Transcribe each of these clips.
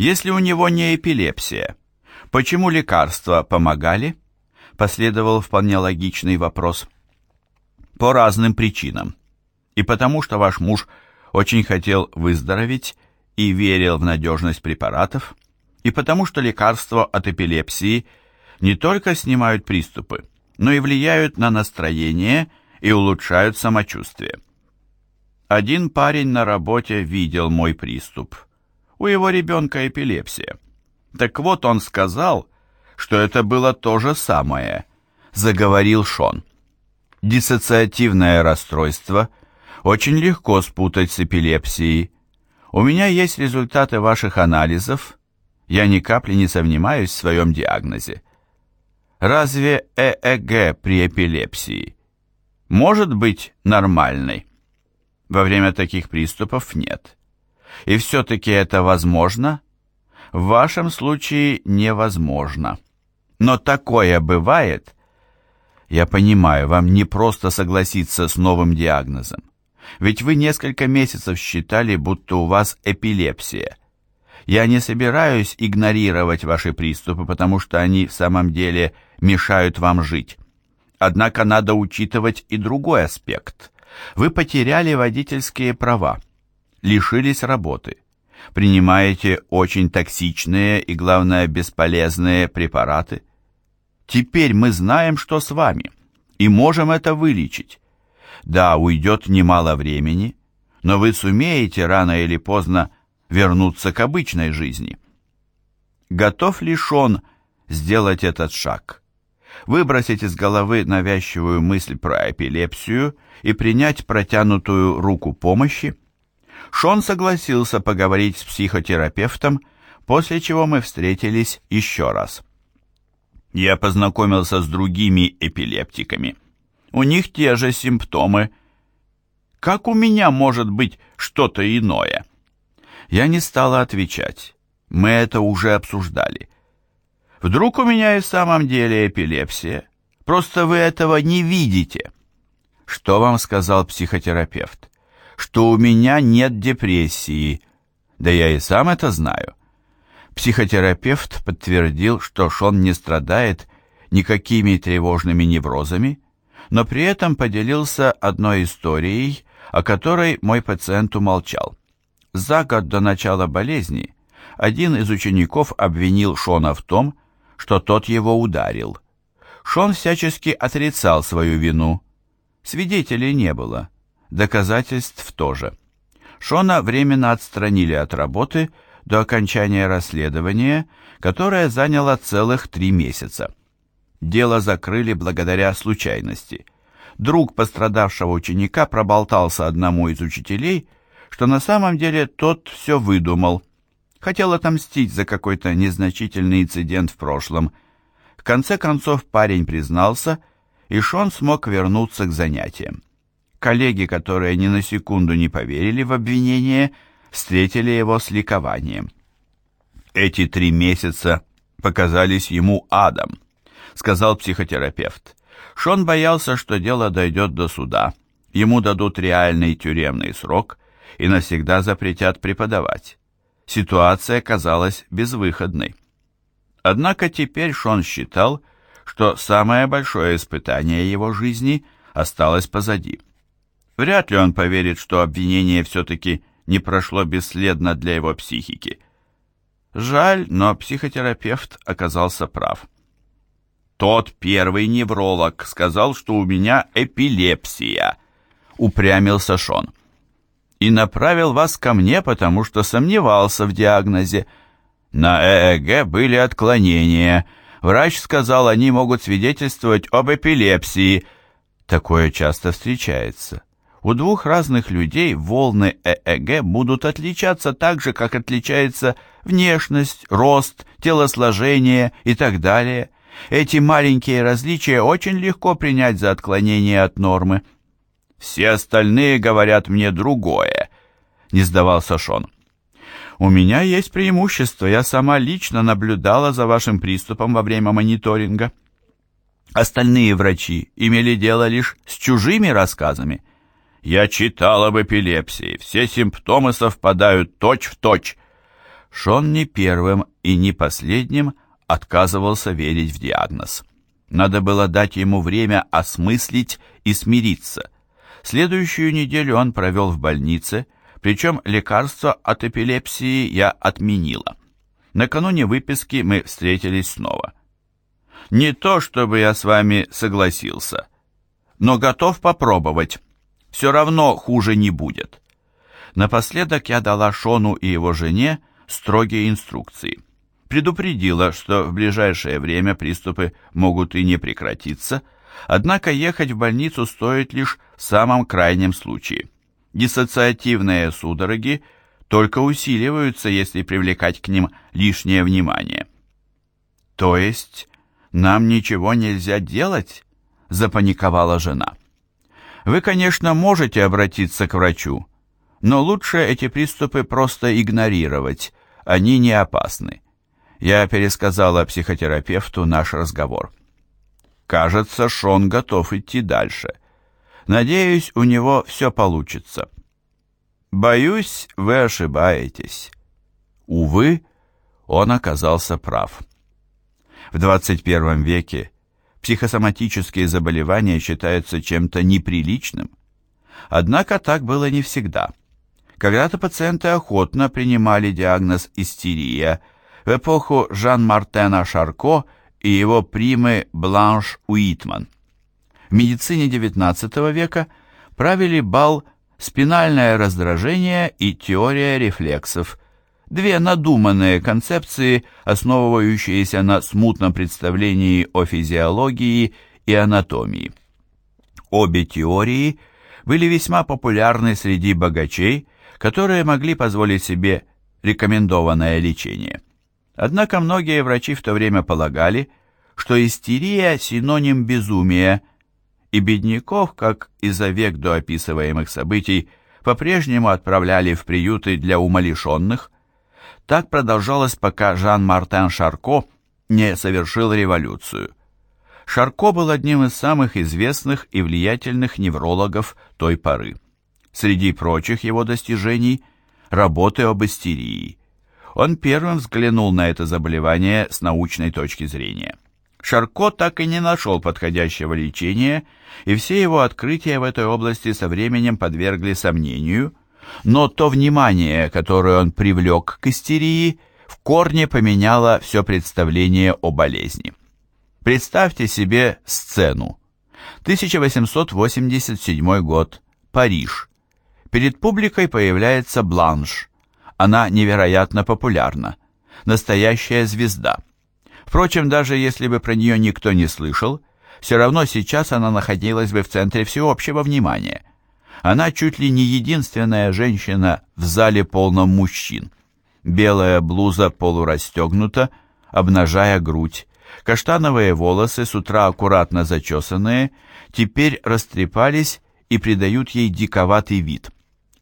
Если у него не эпилепсия, почему лекарства помогали? Последовал вполне логичный вопрос. По разным причинам. И потому что ваш муж очень хотел выздороветь и верил в надежность препаратов, и потому что лекарства от эпилепсии не только снимают приступы, но и влияют на настроение и улучшают самочувствие. Один парень на работе видел мой приступ. У его ребенка эпилепсия. Так вот он сказал, что это было то же самое, заговорил Шон. Диссоциативное расстройство очень легко спутать с эпилепсией. У меня есть результаты ваших анализов, я ни капли не сомневаюсь в своем диагнозе. Разве ЭЭГ при эпилепсии может быть нормальной? Во время таких приступов нет. И все-таки это возможно? В вашем случае невозможно. Но такое бывает. Я понимаю, вам не просто согласиться с новым диагнозом. Ведь вы несколько месяцев считали, будто у вас эпилепсия. Я не собираюсь игнорировать ваши приступы, потому что они в самом деле мешают вам жить. Однако надо учитывать и другой аспект. Вы потеряли водительские права, лишились работы, принимаете очень токсичные и, главное, бесполезные препараты. Теперь мы знаем, что с вами, и можем это вылечить. Да, уйдет немало времени, но вы сумеете рано или поздно вернуться к обычной жизни. Готов ли Шон сделать этот шаг? Выбросить из головы навязчивую мысль про эпилепсию и принять протянутую руку помощи? Шон согласился поговорить с психотерапевтом, после чего мы встретились еще раз. Я познакомился с другими эпилептиками. У них те же симптомы. Как у меня может быть что-то иное? Я не стала отвечать. Мы это уже обсуждали. Вдруг у меня и в самом деле эпилепсия? Просто вы этого не видите. Что вам сказал психотерапевт? Что у меня нет депрессии. Да я и сам это знаю. Психотерапевт подтвердил, что Шон не страдает никакими тревожными неврозами, но при этом поделился одной историей, о которой мой пациент умолчал. За год до начала болезни один из учеников обвинил Шона в том, что тот его ударил. Шон всячески отрицал свою вину. Свидетелей не было, доказательств тоже. Шона временно отстранили от работы до окончания расследования, которое заняло целых три месяца. Дело закрыли благодаря случайности. Друг пострадавшего ученика проболтался одному из учителей – что на самом деле тот все выдумал. Хотел отомстить за какой-то незначительный инцидент в прошлом. В конце концов парень признался, и Шон смог вернуться к занятиям. Коллеги, которые ни на секунду не поверили в обвинение, встретили его с ликованием. Эти три месяца показались ему адом, сказал психотерапевт. Шон боялся, что дело дойдет до суда. Ему дадут реальный тюремный срок, и навсегда запретят преподавать. Ситуация казалась безвыходной. Однако теперь Шон считал, что самое большое испытание его жизни осталось позади. Вряд ли он поверит, что обвинение все-таки не прошло бесследно для его психики. Жаль, но психотерапевт оказался прав. «Тот первый невролог сказал, что у меня эпилепсия», — упрямился Шон и направил вас ко мне, потому что сомневался в диагнозе. На ЭЭГ были отклонения. Врач сказал, они могут свидетельствовать об эпилепсии. Такое часто встречается. У двух разных людей волны ЭЭГ будут отличаться так же, как отличается внешность, рост, телосложение и так далее. Эти маленькие различия очень легко принять за отклонение от нормы. Все остальные говорят мне другое, не сдавался Шон. У меня есть преимущество, я сама лично наблюдала за вашим приступом во время мониторинга. Остальные врачи имели дело лишь с чужими рассказами. Я читала об эпилепсии, все симптомы совпадают точь в точь. Шон не первым и не последним отказывался верить в диагноз. Надо было дать ему время осмыслить и смириться. Следующую неделю он провел в больнице, причем лекарство от эпилепсии я отменила. Накануне выписки мы встретились снова. Не то, чтобы я с вами согласился, но готов попробовать. Все равно хуже не будет. Напоследок я дала Шону и его жене строгие инструкции. Предупредила, что в ближайшее время приступы могут и не прекратиться, однако ехать в больницу стоит лишь в самом крайнем случае. Диссоциативные судороги только усиливаются, если привлекать к ним лишнее внимание. То есть нам ничего нельзя делать? запаниковала жена. Вы, конечно, можете обратиться к врачу, но лучше эти приступы просто игнорировать, они не опасны. Я пересказала психотерапевту наш разговор. Кажется, Шон готов идти дальше. Надеюсь, у него все получится. Боюсь, вы ошибаетесь. Увы, он оказался прав. В 21 веке психосоматические заболевания считаются чем-то неприличным. Однако так было не всегда. Когда-то пациенты охотно принимали диагноз истерия в эпоху Жан-Мартена Шарко и его примы Бланш Уитман. В медицине XIX века правили бал спинальное раздражение и теория рефлексов, две надуманные концепции, основывающиеся на смутном представлении о физиологии и анатомии. Обе теории были весьма популярны среди богачей, которые могли позволить себе рекомендованное лечение. Однако многие врачи в то время полагали, что истерия – синоним безумия, и бедняков, как и за век до описываемых событий, по-прежнему отправляли в приюты для умалишенных, так продолжалось, пока Жан-Мартен Шарко не совершил революцию. Шарко был одним из самых известных и влиятельных неврологов той поры. Среди прочих его достижений – работы об истерии. Он первым взглянул на это заболевание с научной точки зрения. Шарко так и не нашел подходящего лечения, и все его открытия в этой области со временем подвергли сомнению, но то внимание, которое он привлек к истерии, в корне поменяло все представление о болезни. Представьте себе сцену. 1887 год. Париж. Перед публикой появляется Бланш. Она невероятно популярна. Настоящая звезда. Впрочем, даже если бы про нее никто не слышал, все равно сейчас она находилась бы в центре всеобщего внимания. Она чуть ли не единственная женщина в зале полном мужчин. Белая блуза полурастегнута, обнажая грудь. Каштановые волосы, с утра аккуратно зачесанные, теперь растрепались и придают ей диковатый вид.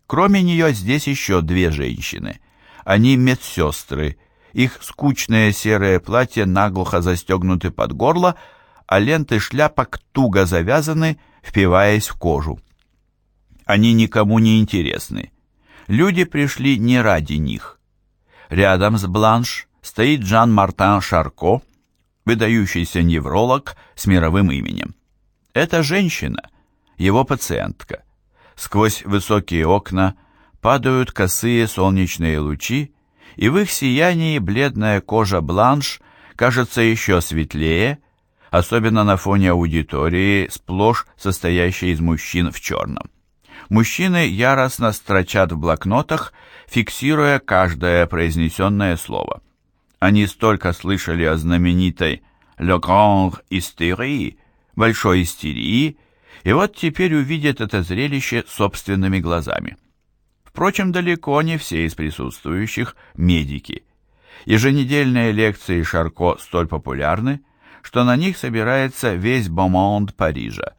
Кроме нее здесь еще две женщины. Они медсестры. Их скучное серое платье наглухо застегнуты под горло, а ленты шляпок туго завязаны, впиваясь в кожу. Они никому не интересны. Люди пришли не ради них. Рядом с Бланш стоит Жан-Мартин Шарко, выдающийся невролог с мировым именем. Эта женщина – его пациентка. Сквозь высокие окна падают косые солнечные лучи, и в их сиянии бледная кожа Бланш кажется еще светлее, особенно на фоне аудитории, сплошь состоящей из мужчин в черном. Мужчины яростно строчат в блокнотах, фиксируя каждое произнесенное слово. Они столько слышали о знаменитой «Le Grand Hystérie», большой истерии, и вот теперь увидят это зрелище собственными глазами. Впрочем, далеко не все из присутствующих медики. Еженедельные лекции Шарко столь популярны, что на них собирается весь бомонд Парижа.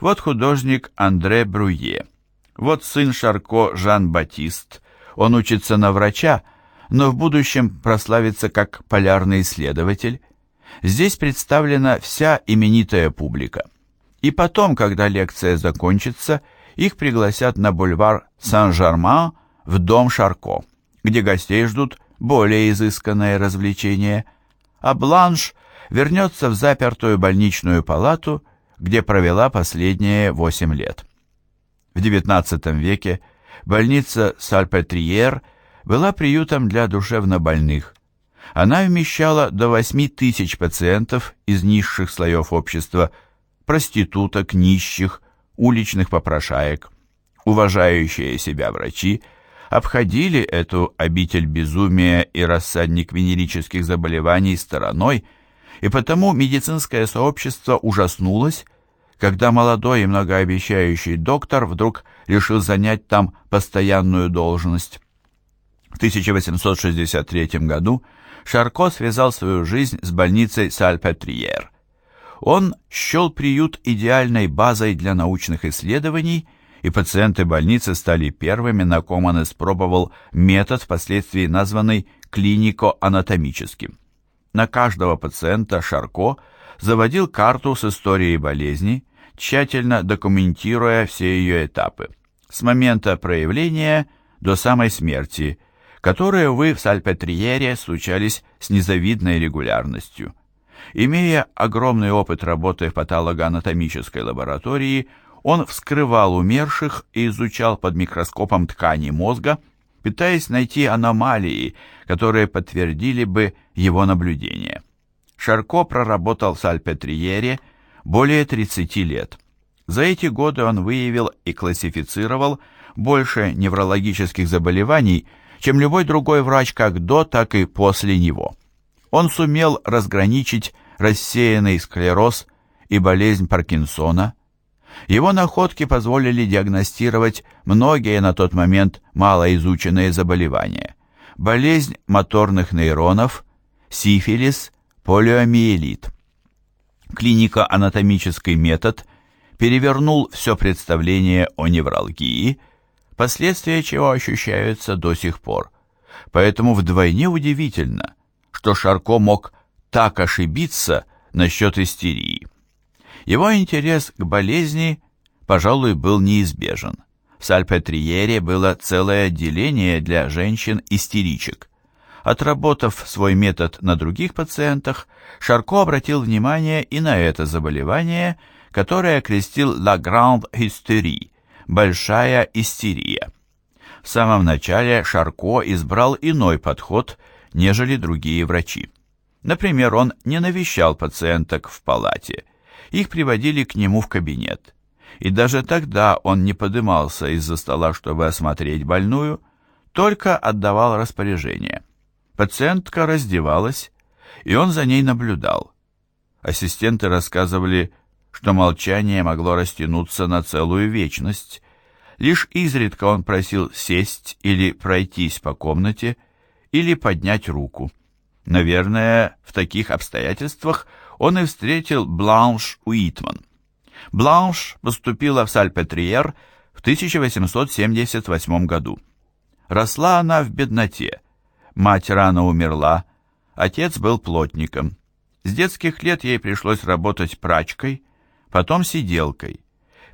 Вот художник Андре Бруе, вот сын Шарко Жан-Батист. Он учится на врача, но в будущем прославится как полярный исследователь. Здесь представлена вся именитая публика. И потом, когда лекция закончится, их пригласят на бульвар Сан-Жерман в дом Шарко, где гостей ждут более изысканное развлечение, а Бланш вернется в запертую больничную палату, где провела последние восемь лет. В XIX веке больница Сальпетриер была приютом для душевнобольных. Она вмещала до 8 тысяч пациентов из низших слоев общества, проституток, нищих, уличных попрошаек. Уважающие себя врачи обходили эту обитель безумия и рассадник венерических заболеваний стороной, и потому медицинское сообщество ужаснулось, когда молодой и многообещающий доктор вдруг решил занять там постоянную должность. В 1863 году Шарко связал свою жизнь с больницей Сальпетриер. Он счел приют идеальной базой для научных исследований, и пациенты больницы стали первыми, на ком он испробовал метод, впоследствии названный клинико-анатомическим. На каждого пациента Шарко заводил карту с историей болезни, тщательно документируя все ее этапы, с момента проявления до самой смерти, которые, вы в Сальпетриере случались с незавидной регулярностью. Имея огромный опыт работы в патологоанатомической лаборатории, он вскрывал умерших и изучал под микроскопом ткани мозга, пытаясь найти аномалии, которые подтвердили бы его наблюдения. Шарко проработал в Сальпетриере более 30 лет. За эти годы он выявил и классифицировал больше неврологических заболеваний, чем любой другой врач как до, так и после него. Он сумел разграничить рассеянный склероз и болезнь Паркинсона. Его находки позволили диагностировать многие на тот момент малоизученные заболевания. Болезнь моторных нейронов, сифилис, полиомиелит. Клинико-анатомический метод перевернул все представление о невралгии, последствия чего ощущаются до сих пор. Поэтому вдвойне удивительно, что Шарко мог так ошибиться насчет истерии. Его интерес к болезни, пожалуй, был неизбежен. В Сальпетриере было целое отделение для женщин-истеричек. Отработав свой метод на других пациентах, Шарко обратил внимание и на это заболевание, которое окрестил «la grande hystérie» – «большая истерия». В самом начале Шарко избрал иной подход, нежели другие врачи. Например, он не навещал пациенток в палате, их приводили к нему в кабинет. И даже тогда он не подымался из-за стола, чтобы осмотреть больную, только отдавал распоряжение. Пациентка раздевалась, и он за ней наблюдал. Ассистенты рассказывали, что молчание могло растянуться на целую вечность. Лишь изредка он просил сесть или пройтись по комнате, или поднять руку. Наверное, в таких обстоятельствах он и встретил Бланш Уитман. Бланш поступила в Сальпетриер в 1878 году. Росла она в бедноте. Мать рано умерла, отец был плотником. С детских лет ей пришлось работать прачкой, потом сиделкой.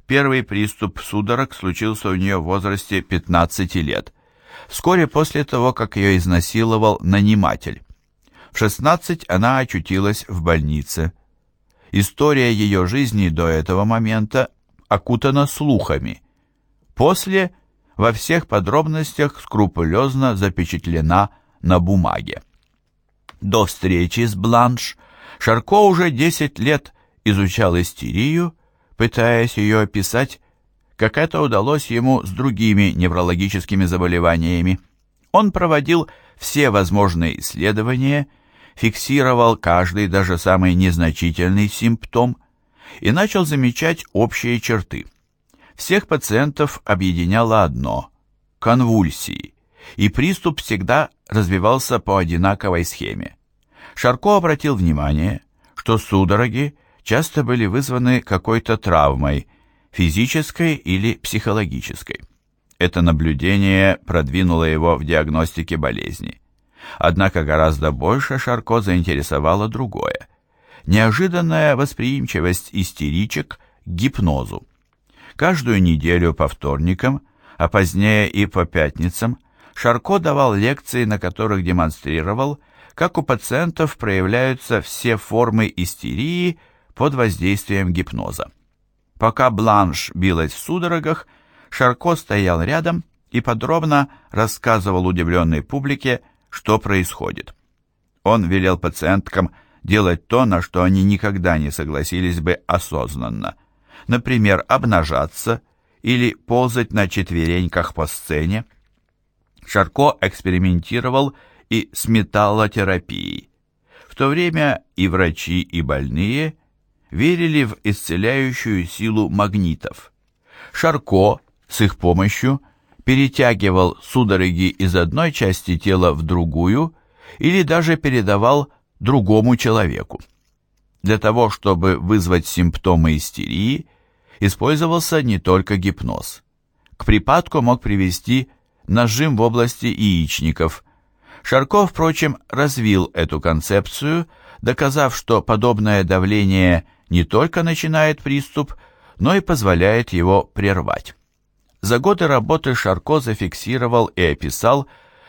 Первый приступ судорог случился у нее в возрасте 15 лет, вскоре после того, как ее изнасиловал наниматель. В 16 она очутилась в больнице. История ее жизни до этого момента окутана слухами. После во всех подробностях скрупулезно запечатлена на бумаге. До встречи с Бланш Шарко уже 10 лет изучал истерию, пытаясь ее описать, как это удалось ему с другими неврологическими заболеваниями. Он проводил все возможные исследования фиксировал каждый, даже самый незначительный симптом и начал замечать общие черты. Всех пациентов объединяло одно – конвульсии, и приступ всегда развивался по одинаковой схеме. Шарко обратил внимание, что судороги часто были вызваны какой-то травмой, физической или психологической. Это наблюдение продвинуло его в диагностике болезни. Однако гораздо больше Шарко заинтересовало другое. Неожиданная восприимчивость истеричек к гипнозу. Каждую неделю по вторникам, а позднее и по пятницам, Шарко давал лекции, на которых демонстрировал, как у пациентов проявляются все формы истерии под воздействием гипноза. Пока Бланш билась в судорогах, Шарко стоял рядом и подробно рассказывал удивленной публике, что происходит. Он велел пациенткам делать то, на что они никогда не согласились бы осознанно. Например, обнажаться или ползать на четвереньках по сцене. Шарко экспериментировал и с металлотерапией. В то время и врачи, и больные верили в исцеляющую силу магнитов. Шарко с их помощью перетягивал судороги из одной части тела в другую или даже передавал другому человеку. Для того, чтобы вызвать симптомы истерии, использовался не только гипноз. К припадку мог привести нажим в области яичников. Шарков, впрочем, развил эту концепцию, доказав, что подобное давление не только начинает приступ, но и позволяет его прервать. За годы работы Шарко зафиксировал и описал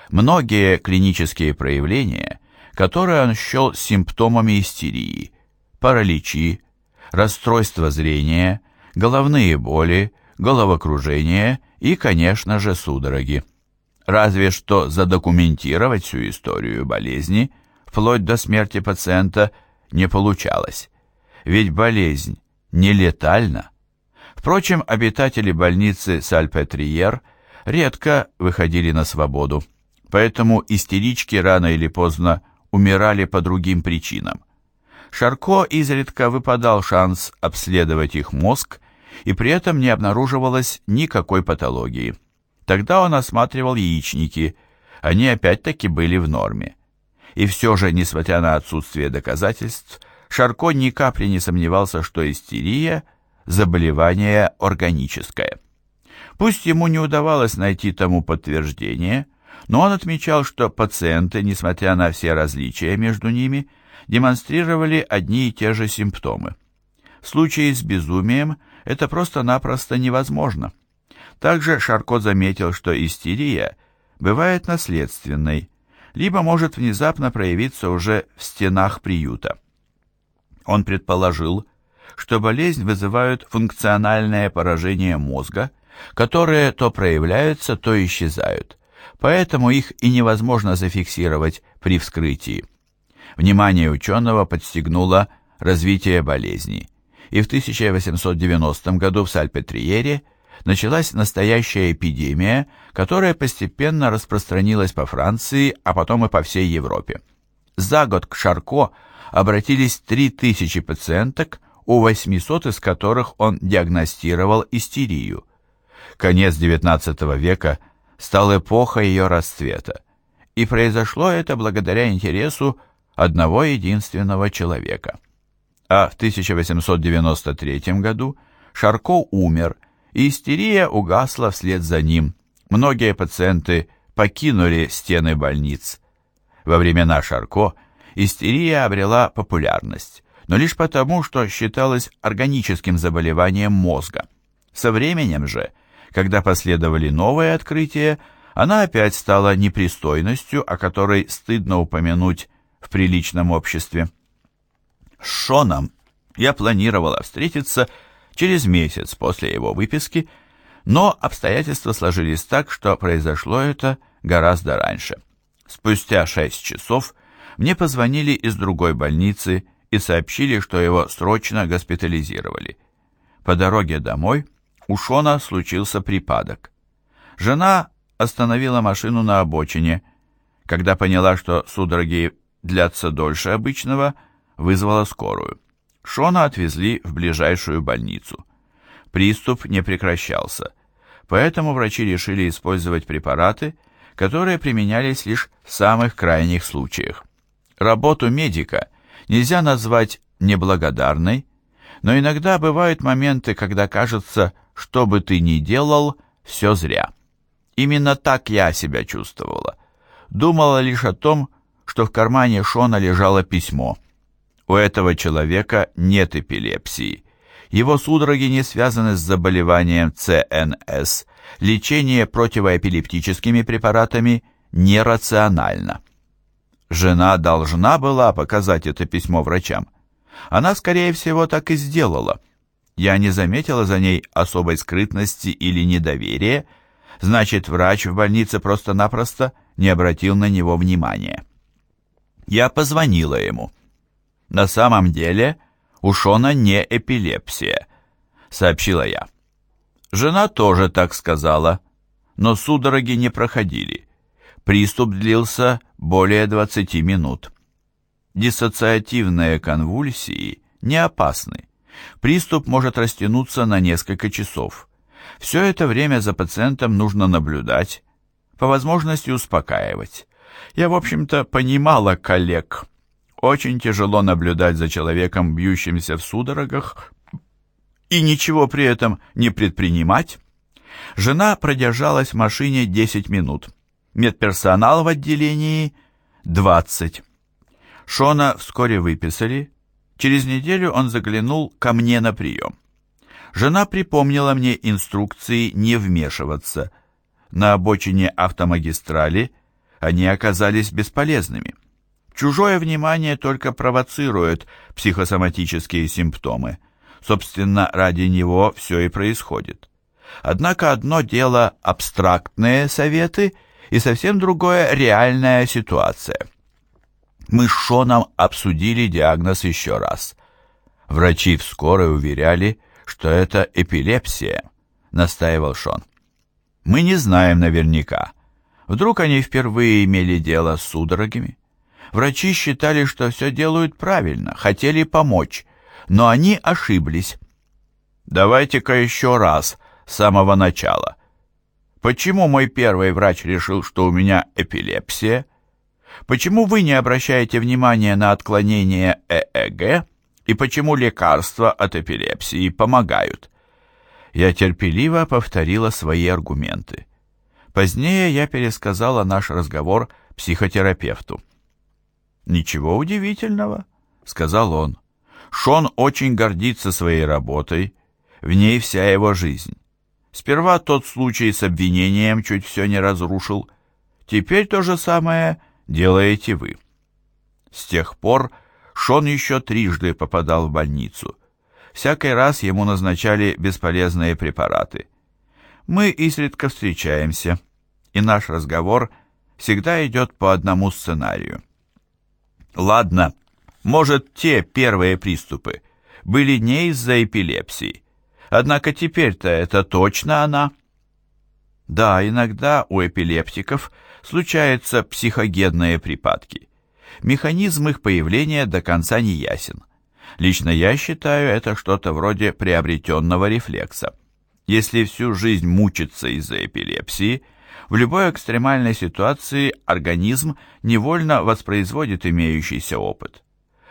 многие клинические проявления, которые он счел симптомами истерии, параличи, расстройство зрения, головные боли, головокружение и, конечно же, судороги. Разве что задокументировать всю историю болезни, вплоть до смерти пациента, не получалось. Ведь болезнь не летальна. Впрочем, обитатели больницы Сальпетриер редко выходили на свободу, поэтому истерички рано или поздно умирали по другим причинам. Шарко изредка выпадал шанс обследовать их мозг, и при этом не обнаруживалось никакой патологии. Тогда он осматривал яичники, они опять-таки были в норме. И все же, несмотря на отсутствие доказательств, Шарко ни капли не сомневался, что истерия – заболевание органическое. Пусть ему не удавалось найти тому подтверждение, но он отмечал, что пациенты, несмотря на все различия между ними, демонстрировали одни и те же симптомы. В случае с безумием это просто-напросто невозможно. Также Шарко заметил, что истерия бывает наследственной, либо может внезапно проявиться уже в стенах приюта. Он предположил, что болезнь вызывают функциональное поражение мозга, которые то проявляются, то исчезают, поэтому их и невозможно зафиксировать при вскрытии. Внимание ученого подстегнуло развитие болезни, и в 1890 году в Сальпетриере началась настоящая эпидемия, которая постепенно распространилась по Франции, а потом и по всей Европе. За год к Шарко обратились 3000 пациенток, у 800 из которых он диагностировал истерию. Конец XIX века стал эпохой ее расцвета, и произошло это благодаря интересу одного единственного человека. А в 1893 году Шарко умер, и истерия угасла вслед за ним. Многие пациенты покинули стены больниц. Во времена Шарко истерия обрела популярность, но лишь потому, что считалась органическим заболеванием мозга. Со временем же, когда последовали новые открытия, она опять стала непристойностью, о которой стыдно упомянуть в приличном обществе. С Шоном я планировала встретиться через месяц после его выписки, но обстоятельства сложились так, что произошло это гораздо раньше. Спустя шесть часов мне позвонили из другой больницы и сообщили, что его срочно госпитализировали. По дороге домой у Шона случился припадок. Жена остановила машину на обочине, когда поняла, что судороги длятся дольше обычного, вызвала скорую. Шона отвезли в ближайшую больницу. Приступ не прекращался, поэтому врачи решили использовать препараты, которые применялись лишь в самых крайних случаях. Работу медика нельзя назвать неблагодарной, но иногда бывают моменты, когда кажется, что бы ты ни делал, все зря. Именно так я себя чувствовала. Думала лишь о том, что в кармане Шона лежало письмо. У этого человека нет эпилепсии. Его судороги не связаны с заболеванием ЦНС, лечение противоэпилептическими препаратами нерационально. Жена должна была показать это письмо врачам. Она, скорее всего, так и сделала. Я не заметила за ней особой скрытности или недоверия, значит, врач в больнице просто-напросто не обратил на него внимания. Я позвонила ему. На самом деле у Шона не эпилепсия, сообщила я. Жена тоже так сказала, но судороги не проходили. Приступ длился более 20 минут. Диссоциативные конвульсии не опасны. Приступ может растянуться на несколько часов. Все это время за пациентом нужно наблюдать, по возможности успокаивать. Я, в общем-то, понимала коллег. Очень тяжело наблюдать за человеком, бьющимся в судорогах, и ничего при этом не предпринимать. Жена продержалась в машине 10 минут. Медперсонал в отделении 20. Шона вскоре выписали. Через неделю он заглянул ко мне на прием. Жена припомнила мне инструкции не вмешиваться. На обочине автомагистрали они оказались бесполезными. Чужое внимание только провоцирует психосоматические симптомы. Собственно, ради него все и происходит. Однако одно дело абстрактные советы и совсем другое реальная ситуация. Мы с Шоном обсудили диагноз еще раз. Врачи в скорой уверяли, что это эпилепсия, настаивал Шон. Мы не знаем наверняка. Вдруг они впервые имели дело с судорогами? Врачи считали, что все делают правильно, хотели помочь, но они ошиблись. Давайте-ка еще раз, с самого начала. Почему мой первый врач решил, что у меня эпилепсия? Почему вы не обращаете внимания на отклонение ЭЭГ и почему лекарства от эпилепсии помогают? Я терпеливо повторила свои аргументы. Позднее я пересказала наш разговор психотерапевту. «Ничего удивительного», — сказал он. «Шон очень гордится своей работой, в ней вся его жизнь. Сперва тот случай с обвинением чуть все не разрушил, теперь то же самое делаете вы». С тех пор Шон еще трижды попадал в больницу. Всякий раз ему назначали бесполезные препараты. Мы изредка встречаемся, и наш разговор всегда идет по одному сценарию. Ладно, может, те первые приступы были не из-за эпилепсии, однако теперь-то это точно она. Да, иногда у эпилептиков случаются психогенные припадки. Механизм их появления до конца не ясен. Лично я считаю это что-то вроде приобретенного рефлекса. Если всю жизнь мучиться из-за эпилепсии, в любой экстремальной ситуации организм невольно воспроизводит имеющийся опыт.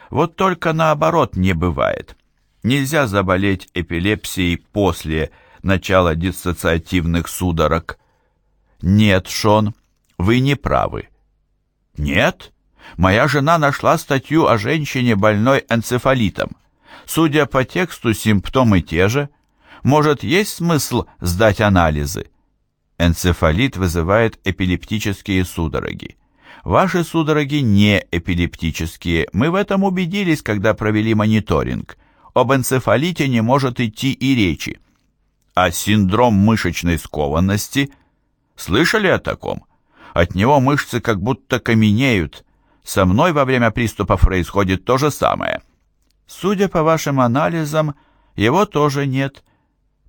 Вот только наоборот не бывает. Нельзя заболеть эпилепсией после начала диссоциативных судорог. Нет, Шон, вы не правы. Нет? Моя жена нашла статью о женщине больной энцефалитом. Судя по тексту, симптомы те же. Может, есть смысл сдать анализы? Энцефалит вызывает эпилептические судороги. Ваши судороги не эпилептические. Мы в этом убедились, когда провели мониторинг. Об энцефалите не может идти и речи. А синдром мышечной скованности? Слышали о таком? От него мышцы как будто каменеют, со мной во время приступов происходит то же самое. Судя по вашим анализам, его тоже нет.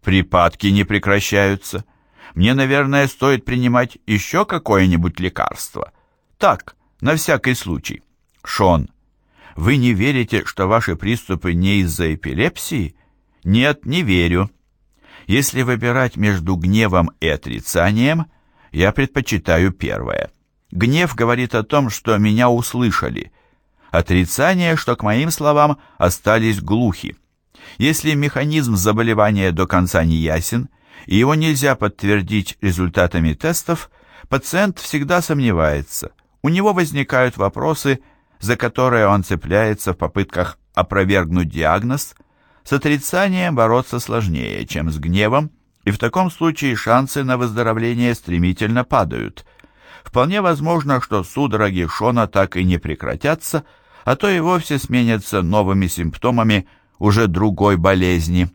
Припадки не прекращаются. Мне, наверное, стоит принимать еще какое-нибудь лекарство. Так, на всякий случай. Шон, вы не верите, что ваши приступы не из-за эпилепсии? Нет, не верю. Если выбирать между гневом и отрицанием, я предпочитаю первое. Гнев говорит о том, что меня услышали. Отрицание, что к моим словам остались глухи. Если механизм заболевания до конца не ясен, и его нельзя подтвердить результатами тестов, пациент всегда сомневается. У него возникают вопросы, за которые он цепляется в попытках опровергнуть диагноз. С отрицанием бороться сложнее, чем с гневом, и в таком случае шансы на выздоровление стремительно падают. Вполне возможно, что судороги Шона так и не прекратятся, а то и вовсе сменятся новыми симптомами уже другой болезни.